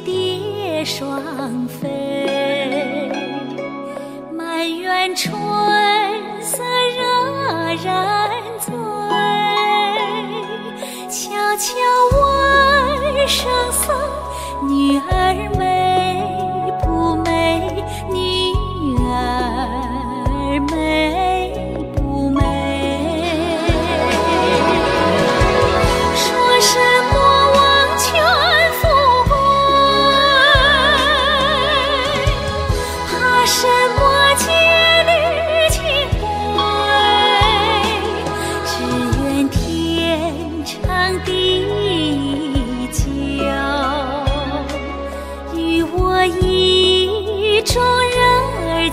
蝶双飞。满园春色惹人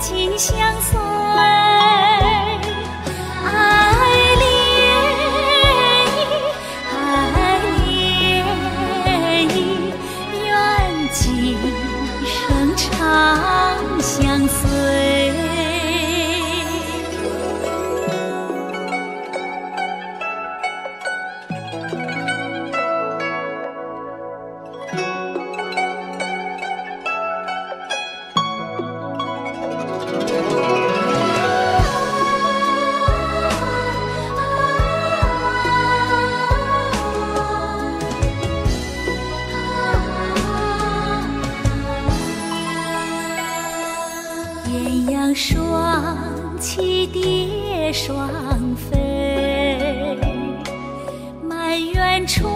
心相随爱恋伊爱恋伊愿今生常相随。鸳鸯双栖蝶双飞满园春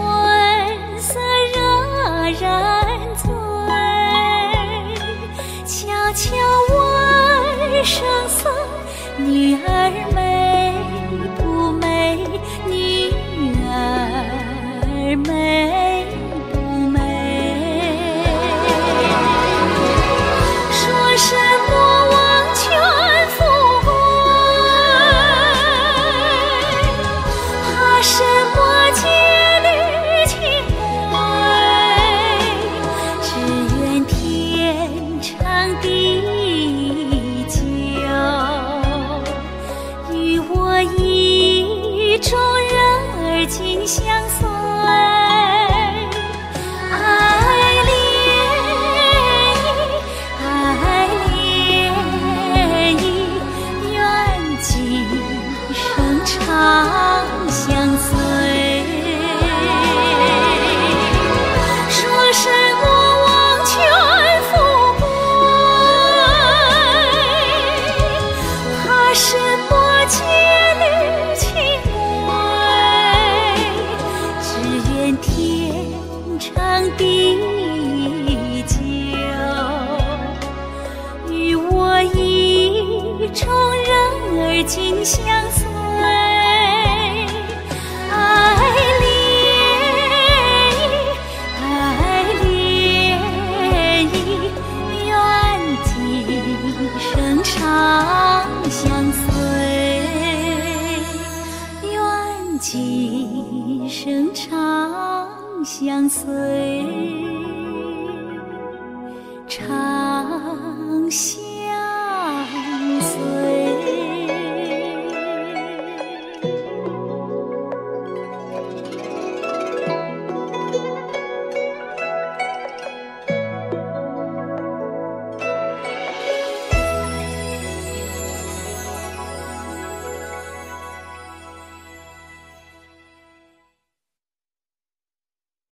色惹人醉悄悄问圣僧女儿美依旧，与我意中人儿紧相随，爱恋，爱恋，愿今生常相随，愿今生常。相随长